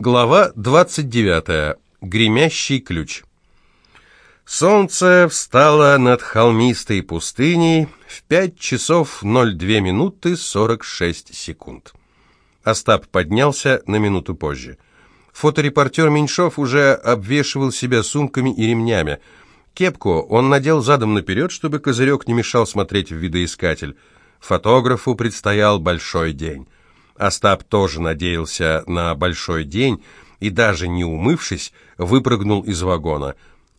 Глава 29. Гремящий ключ. Солнце встало над холмистой пустыней в 5 часов 02 минуты 46 секунд. Остап поднялся на минуту позже. Фоторепортер Меньшов уже обвешивал себя сумками и ремнями. Кепку он надел задом наперед, чтобы козырек не мешал смотреть в видоискатель. Фотографу предстоял большой день. Остап тоже надеялся на большой день и даже не умывшись, выпрыгнул из вагона.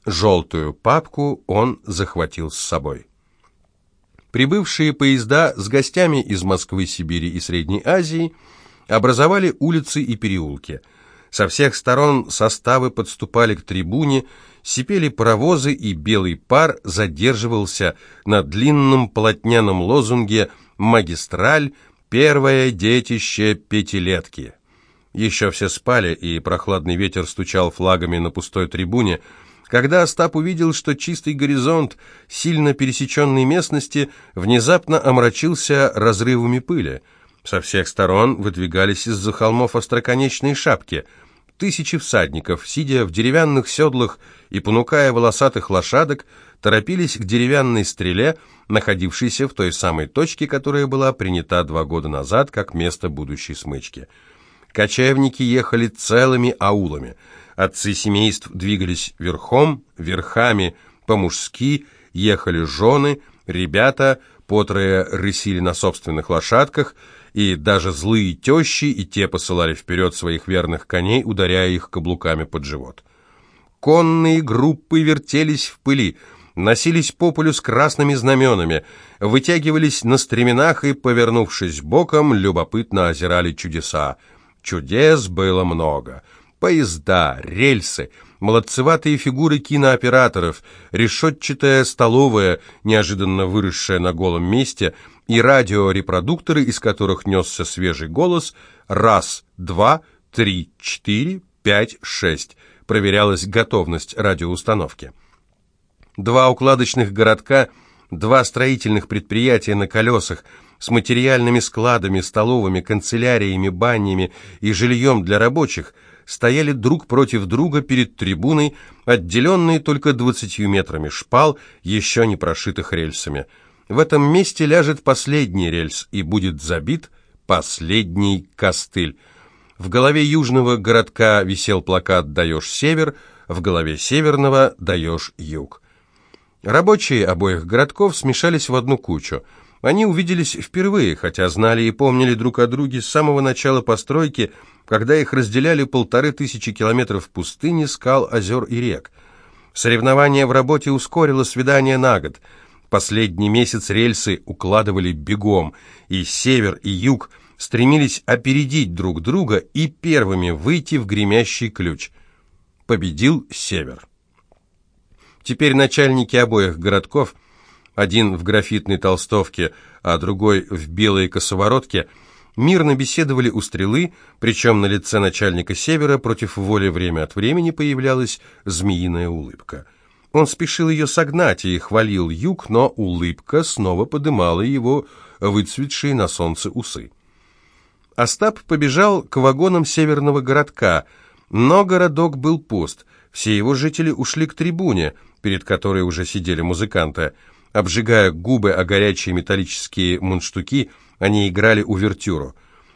Желтую папку он захватил с собой. Прибывшие поезда с гостями из Москвы, Сибири и Средней Азии образовали улицы и переулки. Со всех сторон составы подступали к трибуне, сипели паровозы, и белый пар задерживался на длинном полотняном лозунге «Магистраль», Первое детище пятилетки. Еще все спали, и прохладный ветер стучал флагами на пустой трибуне, когда Остап увидел, что чистый горизонт сильно пересеченной местности внезапно омрачился разрывами пыли. Со всех сторон выдвигались из-за холмов остроконечные шапки. Тысячи всадников, сидя в деревянных седлах и понукая волосатых лошадок, торопились к деревянной стреле, находившейся в той самой точке, которая была принята два года назад как место будущей смычки. Кочевники ехали целыми аулами. Отцы семейств двигались верхом, верхами, по-мужски, ехали жены, ребята, потрое рысили на собственных лошадках, и даже злые тещи и те посылали вперед своих верных коней, ударяя их каблуками под живот. Конные группы вертелись в пыли, носились по полю с красными знаменами, вытягивались на стременах и, повернувшись боком, любопытно озирали чудеса. Чудес было много. Поезда, рельсы, молодцеватые фигуры кинооператоров, решетчатая столовая, неожиданно выросшая на голом месте, и радиорепродукторы, из которых несся свежий голос «Раз, два, три, четыре, пять, шесть» проверялась готовность радиоустановки. Два укладочных городка, два строительных предприятия на колесах с материальными складами, столовыми, канцеляриями, банями и жильем для рабочих стояли друг против друга перед трибуной, отделенные только двадцатью метрами шпал, еще не прошитых рельсами. В этом месте ляжет последний рельс и будет забит последний костыль. В голове южного городка висел плакат «Даешь север», в голове северного «Даешь юг». Рабочие обоих городков смешались в одну кучу. Они увиделись впервые, хотя знали и помнили друг о друге с самого начала постройки, когда их разделяли полторы тысячи километров пустыни, скал, озер и рек. Соревнование в работе ускорило свидание на год. Последний месяц рельсы укладывали бегом, и север, и юг стремились опередить друг друга и первыми выйти в гремящий ключ. Победил север. Теперь начальники обоих городков, один в графитной толстовке, а другой в белой косоворотке, мирно беседовали у стрелы, причем на лице начальника севера против воли время от времени появлялась змеиная улыбка. Он спешил ее согнать и хвалил юг, но улыбка снова подымала его выцветшие на солнце усы. Остап побежал к вагонам северного городка, но городок был пуст, все его жители ушли к трибуне – перед которой уже сидели музыканты. Обжигая губы о горячие металлические мундштуки, они играли увертюру.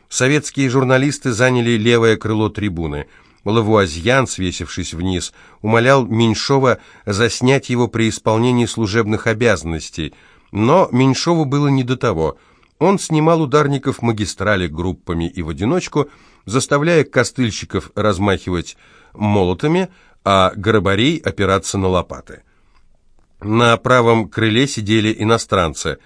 Советские журналисты заняли левое крыло трибуны. Лавуазьян, свесившись вниз, умолял Меньшова заснять его при исполнении служебных обязанностей, но Меньшову было не до того. Он снимал ударников магистрали группами и в одиночку, заставляя костыльщиков размахивать молотами, а грабарей опираться на лопаты. На правом крыле сидели иностранцы.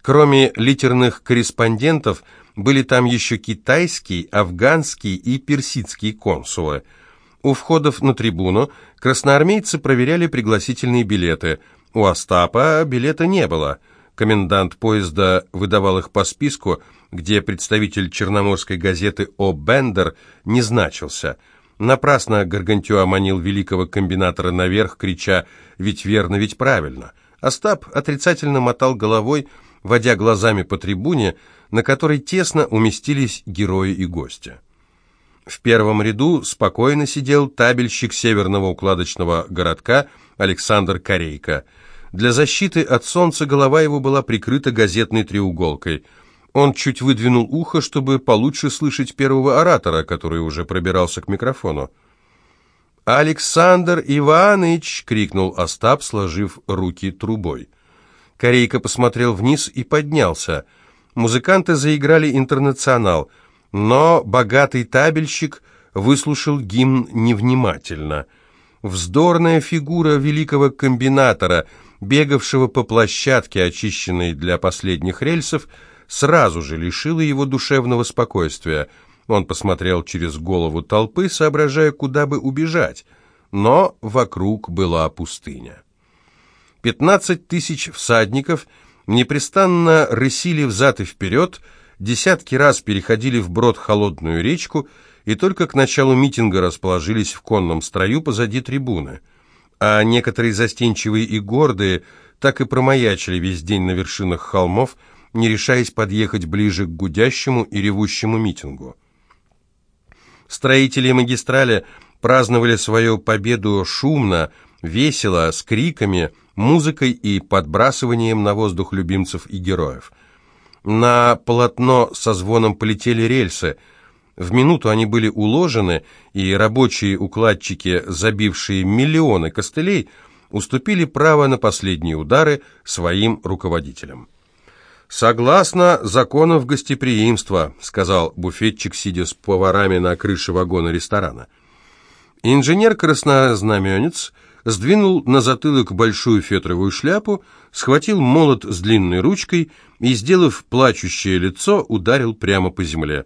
Кроме литерных корреспондентов, были там еще китайский, афганский и персидский консулы. У входов на трибуну красноармейцы проверяли пригласительные билеты. У Остапа билета не было. Комендант поезда выдавал их по списку, где представитель черноморской газеты О. Бендер не значился – Напрасно Гаргантюа манил великого комбинатора наверх, крича «Ведь верно, ведь правильно!». Остап отрицательно мотал головой, водя глазами по трибуне, на которой тесно уместились герои и гости. В первом ряду спокойно сидел табельщик северного укладочного городка Александр Корейко. Для защиты от солнца голова его была прикрыта газетной треуголкой. Он чуть выдвинул ухо, чтобы получше слышать первого оратора, который уже пробирался к микрофону. «Александр Иваныч!» — крикнул Остап, сложив руки трубой. Корейка посмотрел вниз и поднялся. Музыканты заиграли «Интернационал», но богатый табельщик выслушал гимн невнимательно. Вздорная фигура великого комбинатора, бегавшего по площадке, очищенной для последних рельсов, сразу же лишила его душевного спокойствия. Он посмотрел через голову толпы, соображая, куда бы убежать, но вокруг была пустыня. Пятнадцать тысяч всадников непрестанно рысили взад и вперед, десятки раз переходили вброд холодную речку и только к началу митинга расположились в конном строю позади трибуны. А некоторые застенчивые и гордые так и промаячили весь день на вершинах холмов, не решаясь подъехать ближе к гудящему и ревущему митингу. Строители магистрали праздновали свою победу шумно, весело, с криками, музыкой и подбрасыванием на воздух любимцев и героев. На полотно со звоном полетели рельсы. В минуту они были уложены, и рабочие укладчики, забившие миллионы костылей, уступили право на последние удары своим руководителям. «Согласно законов гостеприимства», — сказал буфетчик, сидя с поварами на крыше вагона ресторана. Инженер-краснознаменец сдвинул на затылок большую фетровую шляпу, схватил молот с длинной ручкой и, сделав плачущее лицо, ударил прямо по земле.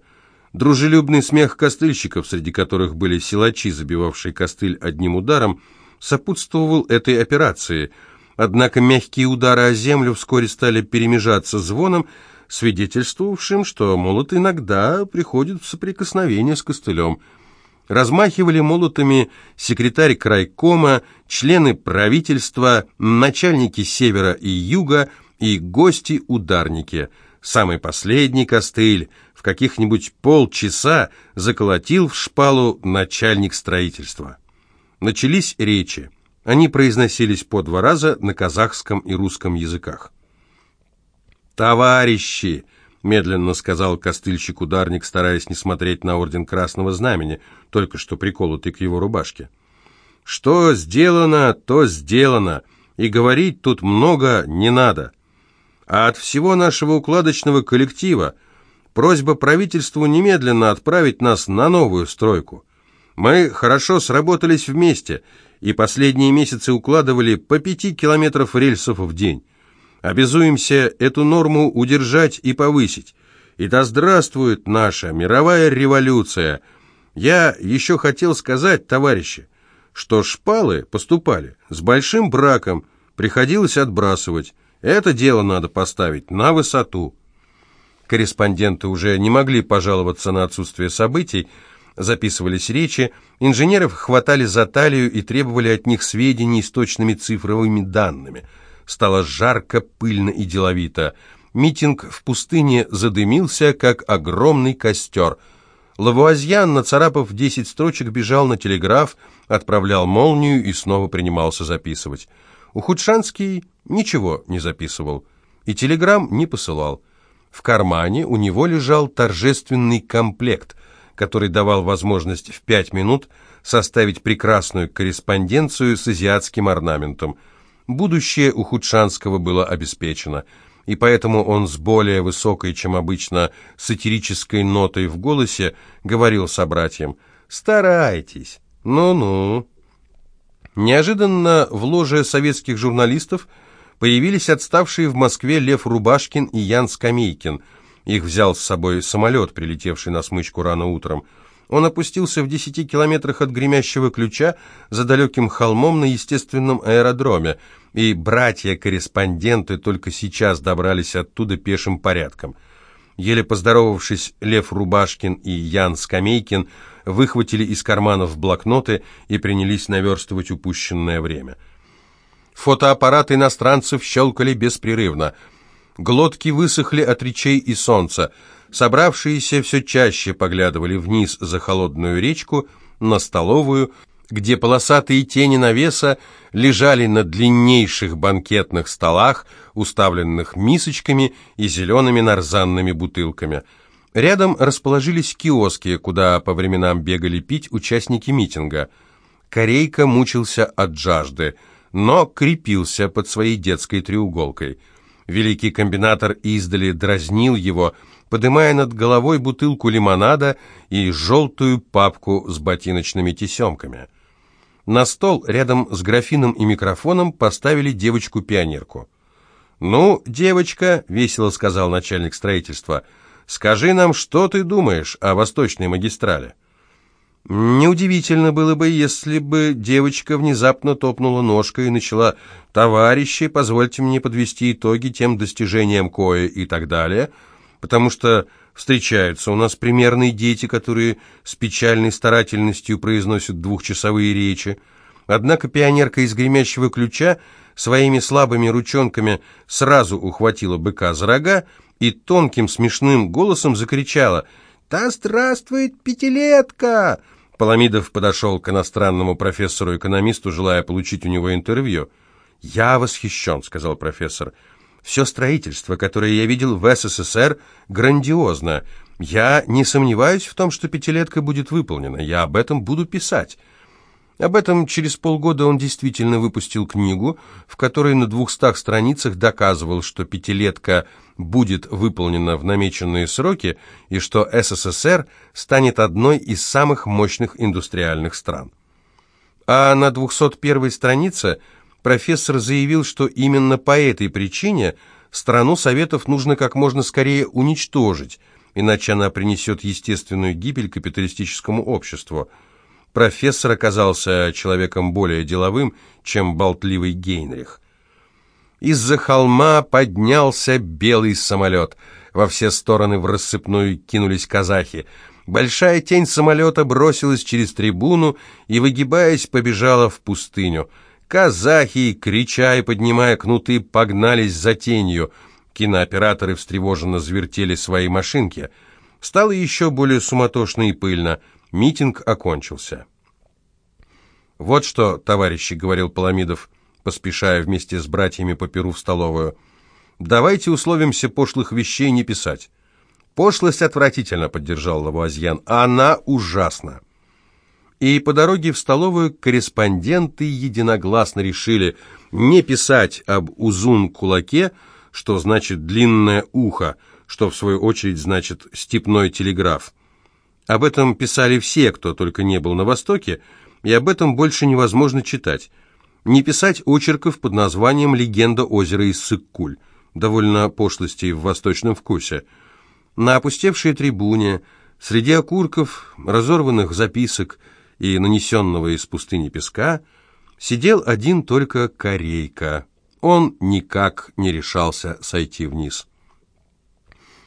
Дружелюбный смех костыльщиков, среди которых были силачи, забивавшие костыль одним ударом, сопутствовал этой операции. Однако мягкие удары о землю вскоре стали перемежаться звоном, свидетельствовавшим, что молот иногда приходит в соприкосновение с костылем – размахивали молотами секретарь крайкома, члены правительства, начальники севера и юга и гости-ударники. Самый последний костыль в каких-нибудь полчаса заколотил в шпалу начальник строительства. Начались речи. Они произносились по два раза на казахском и русском языках. «Товарищи!» медленно сказал костыльщик-ударник, стараясь не смотреть на орден Красного Знамени, только что приколотый к его рубашке. «Что сделано, то сделано, и говорить тут много не надо. А от всего нашего укладочного коллектива просьба правительству немедленно отправить нас на новую стройку. Мы хорошо сработались вместе, и последние месяцы укладывали по пяти километров рельсов в день. Обязуемся эту норму удержать и повысить. И да здравствует наша мировая революция. Я еще хотел сказать, товарищи, что шпалы поступали с большим браком, приходилось отбрасывать. Это дело надо поставить на высоту. Корреспонденты уже не могли пожаловаться на отсутствие событий, записывались речи, инженеров хватали за талию и требовали от них сведений с точными цифровыми данными – Стало жарко, пыльно и деловито. Митинг в пустыне задымился, как огромный костер. Лавуазьян, нацарапав десять строчек, бежал на телеграф, отправлял молнию и снова принимался записывать. Ухудшанский ничего не записывал и телеграмм не посылал. В кармане у него лежал торжественный комплект, который давал возможность в пять минут составить прекрасную корреспонденцию с азиатским орнаментом – Будущее у Худшанского было обеспечено, и поэтому он с более высокой, чем обычно, сатирической нотой в голосе говорил собратьям «Старайтесь, ну-ну». Неожиданно в ложе советских журналистов появились отставшие в Москве Лев Рубашкин и Ян Скамейкин. Их взял с собой самолет, прилетевший на смычку рано утром. Он опустился в десяти километрах от гремящего ключа за далеким холмом на естественном аэродроме, и братья-корреспонденты только сейчас добрались оттуда пешим порядком. Еле поздоровавшись, Лев Рубашкин и Ян Скамейкин выхватили из карманов блокноты и принялись наверстывать упущенное время. Фотоаппараты иностранцев щелкали беспрерывно. Глотки высохли от речей и солнца. Собравшиеся все чаще поглядывали вниз за холодную речку, на столовую, где полосатые тени навеса лежали на длиннейших банкетных столах, уставленных мисочками и зелеными нарзанными бутылками. Рядом расположились киоски, куда по временам бегали пить участники митинга. Корейка мучился от жажды, но крепился под своей детской треуголкой. Великий комбинатор издали дразнил его, подымая над головой бутылку лимонада и желтую папку с ботиночными тесемками. На стол рядом с графином и микрофоном поставили девочку-пионерку. «Ну, девочка», — весело сказал начальник строительства, — «скажи нам, что ты думаешь о Восточной магистрали?» Неудивительно было бы, если бы девочка внезапно топнула ножкой и начала «Товарищи, позвольте мне подвести итоги тем достижениям кое» и так далее, потому что встречаются у нас примерные дети, которые с печальной старательностью произносят двухчасовые речи. Однако пионерка из гремящего ключа своими слабыми ручонками сразу ухватила быка за рога и тонким смешным голосом закричала «Да здравствует пятилетка!» Паламидов подошел к иностранному профессору-экономисту, желая получить у него интервью. «Я восхищен», — сказал профессор. «Все строительство, которое я видел в СССР, грандиозно. Я не сомневаюсь в том, что пятилетка будет выполнена. Я об этом буду писать». Об этом через полгода он действительно выпустил книгу, в которой на двухстах страницах доказывал, что пятилетка будет выполнена в намеченные сроки и что СССР станет одной из самых мощных индустриальных стран. А на 201 странице профессор заявил, что именно по этой причине страну Советов нужно как можно скорее уничтожить, иначе она принесет естественную гибель капиталистическому обществу – профессор оказался человеком более деловым, чем болтливый Гейнрих. Из-за холма поднялся белый самолет. Во все стороны в рассыпную кинулись казахи. Большая тень самолета бросилась через трибуну и, выгибаясь, побежала в пустыню. Казахи, крича и поднимая кнуты, погнались за тенью. Кинооператоры встревоженно звертели свои машинки. Стало еще более суматошно и пыльно. Митинг окончился. «Вот что, товарищи», — говорил Паламидов, поспешая вместе с братьями по перу в столовую, «давайте условимся пошлых вещей не писать». «Пошлость отвратительно», — поддержал Лавуазьян, — «она ужасна». И по дороге в столовую корреспонденты единогласно решили не писать об узун-кулаке, что значит «длинное ухо», что в свою очередь значит «степной телеграф». Об этом писали все, кто только не был на Востоке, и об этом больше невозможно читать. Не писать очерков под названием «Легенда озера Иссык-Куль», довольно пошлостей в восточном вкусе. На опустевшей трибуне, среди окурков, разорванных записок и нанесенного из пустыни песка, сидел один только корейка. Он никак не решался сойти вниз.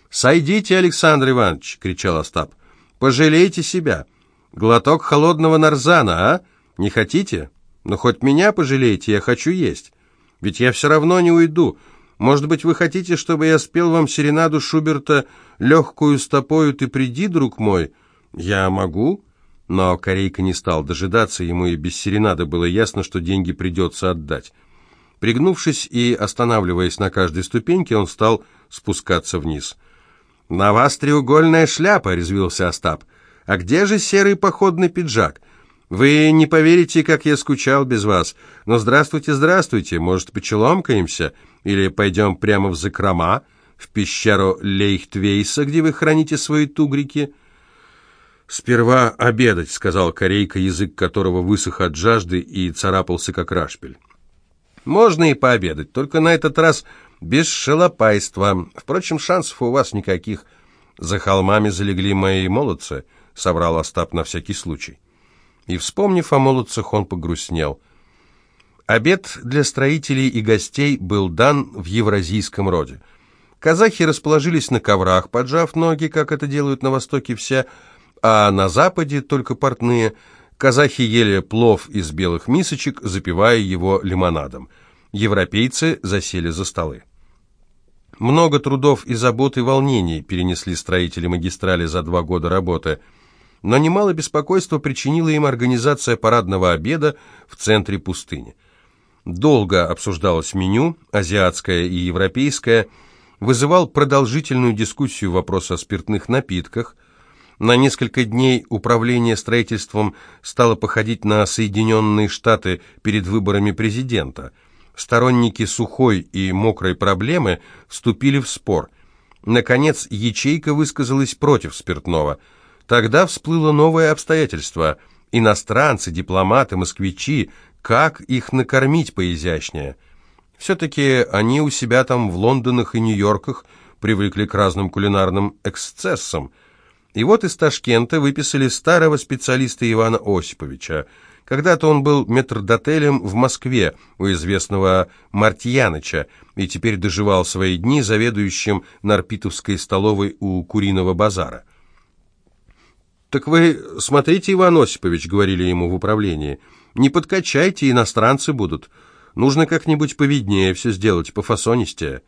«Сойдите, Александр Иванович!» — кричал Остап. Пожалейте себя. Глоток холодного нарзана, а? Не хотите? Ну, хоть меня пожалейте, я хочу есть. Ведь я все равно не уйду. Может быть, вы хотите, чтобы я спел вам серенаду Шуберта «Легкую стопою ты приди, друг мой»? Я могу?» Но Корейка не стал дожидаться, ему и без серенады было ясно, что деньги придется отдать. Пригнувшись и останавливаясь на каждой ступеньке, он стал спускаться вниз. «На вас треугольная шляпа», — резвился Остап. «А где же серый походный пиджак? Вы не поверите, как я скучал без вас. Но здравствуйте, здравствуйте, может, почеломкаемся? Или пойдем прямо в закрома, в пещеру Лейхтвейса, где вы храните свои тугрики?» «Сперва обедать», — сказал корейка, язык которого высох от жажды и царапался, как рашпиль. «Можно и пообедать, только на этот раз без шалопайства. Впрочем, шансов у вас никаких. За холмами залегли мои молодцы, соврал Остап на всякий случай. И, вспомнив о молодцах, он погрустнел. Обед для строителей и гостей был дан в евразийском роде. Казахи расположились на коврах, поджав ноги, как это делают на востоке все, а на западе только портные. Казахи ели плов из белых мисочек, запивая его лимонадом. Европейцы засели за столы. Много трудов и забот и волнений перенесли строители магистрали за два года работы, но немало беспокойства причинила им организация парадного обеда в центре пустыни. Долго обсуждалось меню, азиатское и европейское, вызывал продолжительную дискуссию вопрос о спиртных напитках. На несколько дней управление строительством стало походить на Соединенные Штаты перед выборами президента – Сторонники сухой и мокрой проблемы вступили в спор. Наконец, ячейка высказалась против спиртного. Тогда всплыло новое обстоятельство. Иностранцы, дипломаты, москвичи, как их накормить поизящнее? Все-таки они у себя там в Лондонах и Нью-Йорках привыкли к разным кулинарным эксцессам. И вот из Ташкента выписали старого специалиста Ивана Осиповича – когда-то он был метрдотелем в Москве у известного Мартьяныча и теперь доживал свои дни заведующим Нарпитовской столовой у Куриного базара. «Так вы смотрите, Иван Осипович», — говорили ему в управлении, — «не подкачайте, иностранцы будут. Нужно как-нибудь повиднее все сделать, пофасонистее».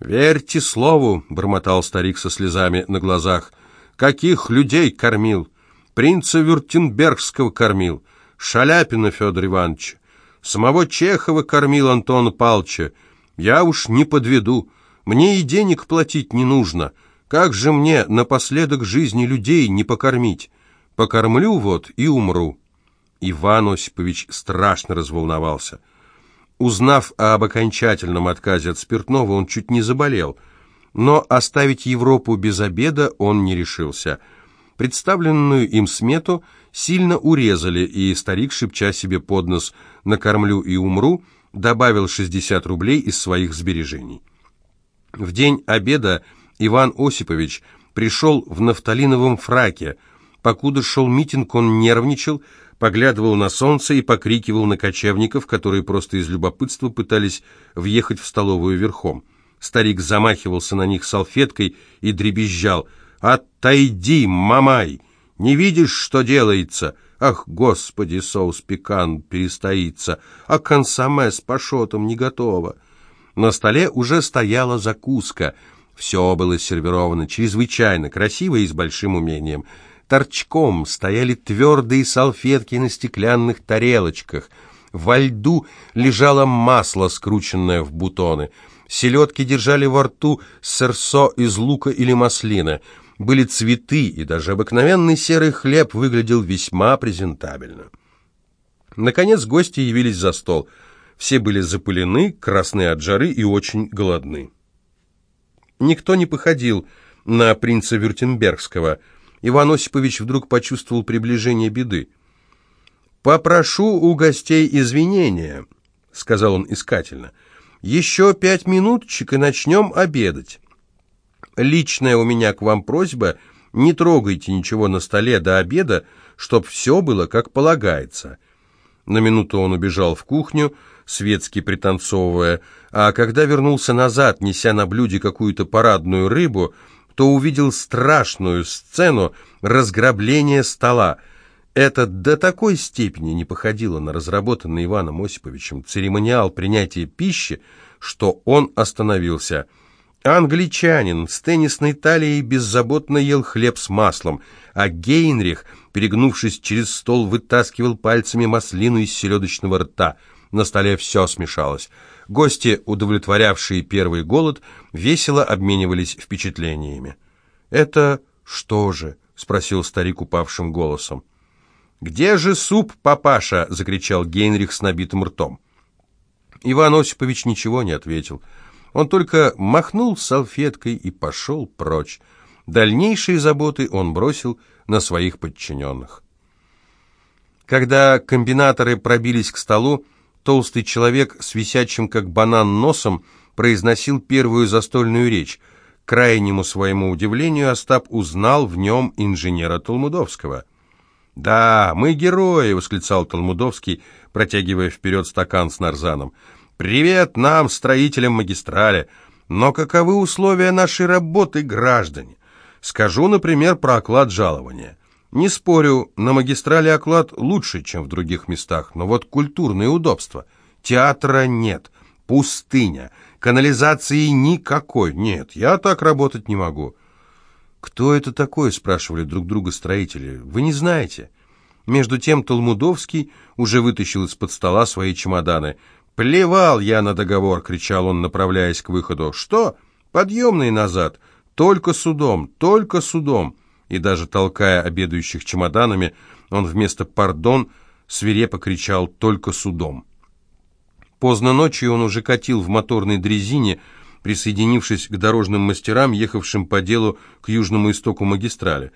«Верьте слову», — бормотал старик со слезами на глазах, — «каких людей кормил? Принца Вюртенбергского кормил». Шаляпина Федор Иванович. Самого Чехова кормил Антона Палча. Я уж не подведу. Мне и денег платить не нужно. Как же мне напоследок жизни людей не покормить? Покормлю вот и умру». Иван Осипович страшно разволновался. Узнав об окончательном отказе от спиртного, он чуть не заболел. Но оставить Европу без обеда он не решился. Представленную им смету – сильно урезали, и старик, шепча себе под нос «накормлю и умру», добавил 60 рублей из своих сбережений. В день обеда Иван Осипович пришел в нафталиновом фраке. Покуда шел митинг, он нервничал, поглядывал на солнце и покрикивал на кочевников, которые просто из любопытства пытались въехать в столовую верхом. Старик замахивался на них салфеткой и дребезжал «Отойди, мамай!» Не видишь, что делается? Ах, господи, соус пекан перестоится, а консоме с пашотом не готово. На столе уже стояла закуска. Все было сервировано чрезвычайно красиво и с большим умением. Торчком стояли твердые салфетки на стеклянных тарелочках. Во льду лежало масло, скрученное в бутоны. Селедки держали во рту сырсо из лука или маслины — были цветы, и даже обыкновенный серый хлеб выглядел весьма презентабельно. Наконец гости явились за стол. Все были запылены, красные от жары и очень голодны. Никто не походил на принца Вюртембергского. Иван Осипович вдруг почувствовал приближение беды. «Попрошу у гостей извинения», — сказал он искательно. «Еще пять минуточек и начнем обедать». Личная у меня к вам просьба, не трогайте ничего на столе до обеда, чтоб все было как полагается». На минуту он убежал в кухню, светски пританцовывая, а когда вернулся назад, неся на блюде какую-то парадную рыбу, то увидел страшную сцену разграбления стола. Это до такой степени не походило на разработанный Иваном Осиповичем церемониал принятия пищи, что он остановился – Англичанин с теннисной талией беззаботно ел хлеб с маслом, а Гейнрих, перегнувшись через стол, вытаскивал пальцами маслину из селедочного рта. На столе все смешалось. Гости, удовлетворявшие первый голод, весело обменивались впечатлениями. «Это что же?» — спросил старик упавшим голосом. «Где же суп, папаша?» — закричал Гейнрих с набитым ртом. Иван Осипович ничего не ответил. Он только махнул салфеткой и пошел прочь. Дальнейшие заботы он бросил на своих подчиненных. Когда комбинаторы пробились к столу, толстый человек с висячим как банан носом произносил первую застольную речь. К крайнему своему удивлению Остап узнал в нем инженера Толмудовского. «Да, мы герои!» — восклицал Толмудовский, протягивая вперед стакан с нарзаном. Привет нам, строителям магистрали. Но каковы условия нашей работы, граждане? Скажу, например, про оклад жалования. Не спорю, на магистрали оклад лучше, чем в других местах, но вот культурные удобства. Театра нет, пустыня, канализации никакой. Нет, я так работать не могу». «Кто это такой?» — спрашивали друг друга строители. «Вы не знаете?» Между тем Толмудовский уже вытащил из-под стола свои чемоданы. «Плевал я на договор!» — кричал он, направляясь к выходу. «Что? Подъемный назад! Только судом! Только судом!» И даже толкая обедающих чемоданами, он вместо «пардон» свирепо кричал «только судом». Поздно ночью он уже катил в моторной дрезине, присоединившись к дорожным мастерам, ехавшим по делу к южному истоку магистрали.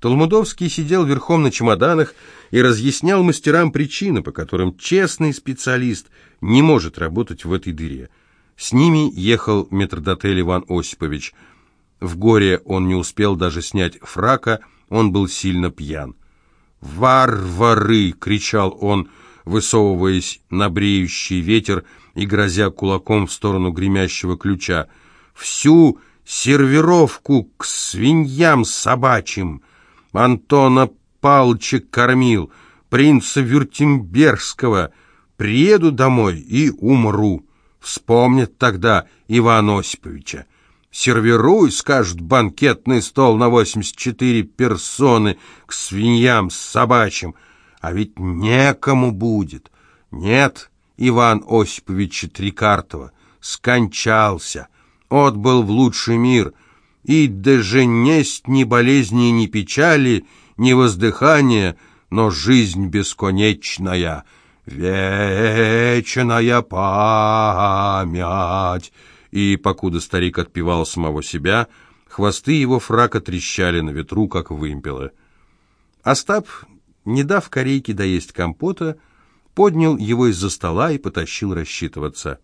Толмудовский сидел верхом на чемоданах и разъяснял мастерам причины, по которым честный специалист не может работать в этой дыре. С ними ехал метрдотель Иван Осипович. В горе он не успел даже снять фрака, он был сильно пьян. «Варвары!» — кричал он, высовываясь на бреющий ветер и грозя кулаком в сторону гремящего ключа. «Всю сервировку к свиньям собачьим!» Антона Палча кормил, принца Вюртембергского. Приеду домой и умру. Вспомнят тогда Ивана Осиповича. Сервируй, скажут, банкетный стол на 84 персоны к свиньям с собачьим. А ведь некому будет. Нет Иван Осиповича Трикартова. Скончался. Отбыл в лучший мир — и даже несть ни болезни, ни печали, ни воздыхания, но жизнь бесконечная, вечная память. И, покуда старик отпевал самого себя, хвосты его фрака трещали на ветру, как вымпелы. Остап, не дав корейке доесть компота, поднял его из-за стола и потащил рассчитываться.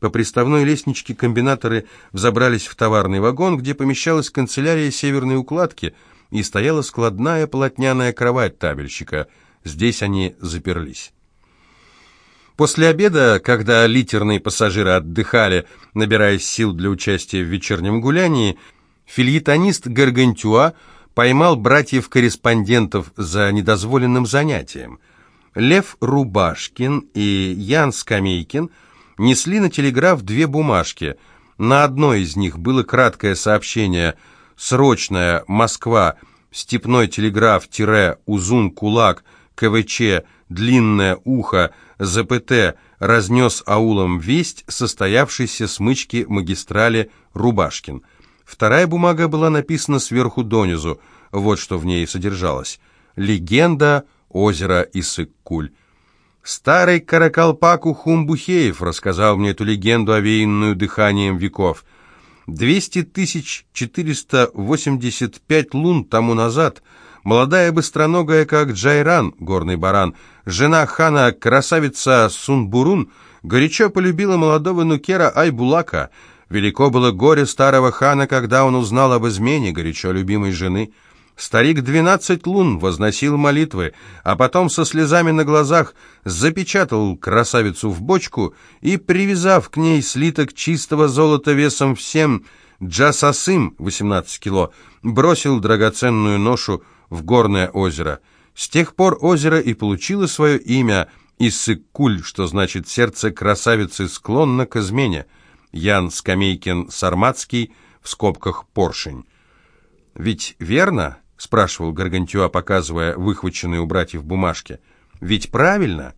По приставной лестничке комбинаторы взобрались в товарный вагон, где помещалась канцелярия северной укладки и стояла складная полотняная кровать табельщика. Здесь они заперлись. После обеда, когда литерные пассажиры отдыхали, набираясь сил для участия в вечернем гулянии, фильетонист Гаргантюа поймал братьев-корреспондентов за недозволенным занятием. Лев Рубашкин и Ян Скамейкин – несли на телеграф две бумажки. На одной из них было краткое сообщение «Срочная, Москва, степной телеграф-узун-кулак, КВЧ, длинное ухо, ЗПТ, разнес аулом весть состоявшейся смычки магистрали Рубашкин». Вторая бумага была написана сверху донизу, вот что в ней содержалось. «Легенда озера Иссык-Куль». Старый каракалпак Ухумбухеев рассказал мне эту легенду, овеянную дыханием веков. Двести тысяч четыреста восемьдесят пять лун тому назад молодая быстроногая, как Джайран, горный баран, жена хана, красавица Сунбурун, горячо полюбила молодого нукера Айбулака. Велико было горе старого хана, когда он узнал об измене горячо любимой жены – Старик двенадцать лун возносил молитвы, а потом со слезами на глазах запечатал красавицу в бочку и, привязав к ней слиток чистого золота весом в семь джасасым, 18 кило, бросил драгоценную ношу в горное озеро. С тех пор озеро и получило свое имя Иссык-Куль, что значит «сердце красавицы склонно к измене». Ян Скамейкин-Сарматский, в скобках «Поршень». Ведь верно? — спрашивал Гаргантюа, показывая выхваченные у братьев бумажки. «Ведь правильно?»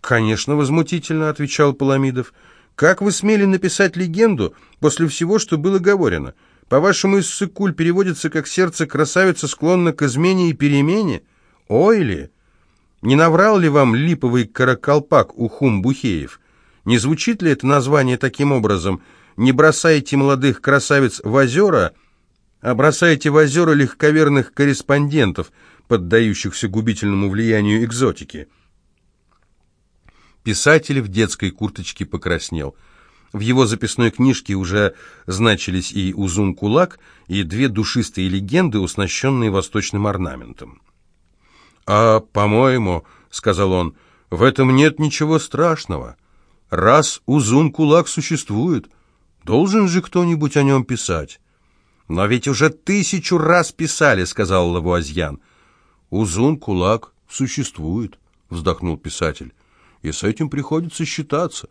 «Конечно, возмутительно», — отвечал Паламидов. «Как вы смели написать легенду после всего, что было говорено? По-вашему, Иссыкуль переводится как «сердце красавицы склонно к измене и перемене»? Ой ли? Не наврал ли вам липовый каракалпак Ухум Бухеев? Не звучит ли это название таким образом? Не бросайте молодых красавиц в озера, а бросаете в озера легковерных корреспондентов, поддающихся губительному влиянию экзотики. Писатель в детской курточке покраснел. В его записной книжке уже значились и Узун-Кулак, и две душистые легенды, оснащенные восточным орнаментом. «А, по-моему, — сказал он, — в этом нет ничего страшного. Раз Узун-Кулак существует, должен же кто-нибудь о нем писать». «Но ведь уже тысячу раз писали», — сказал Лавуазьян. «Узун, кулак, существует», — вздохнул писатель. «И с этим приходится считаться».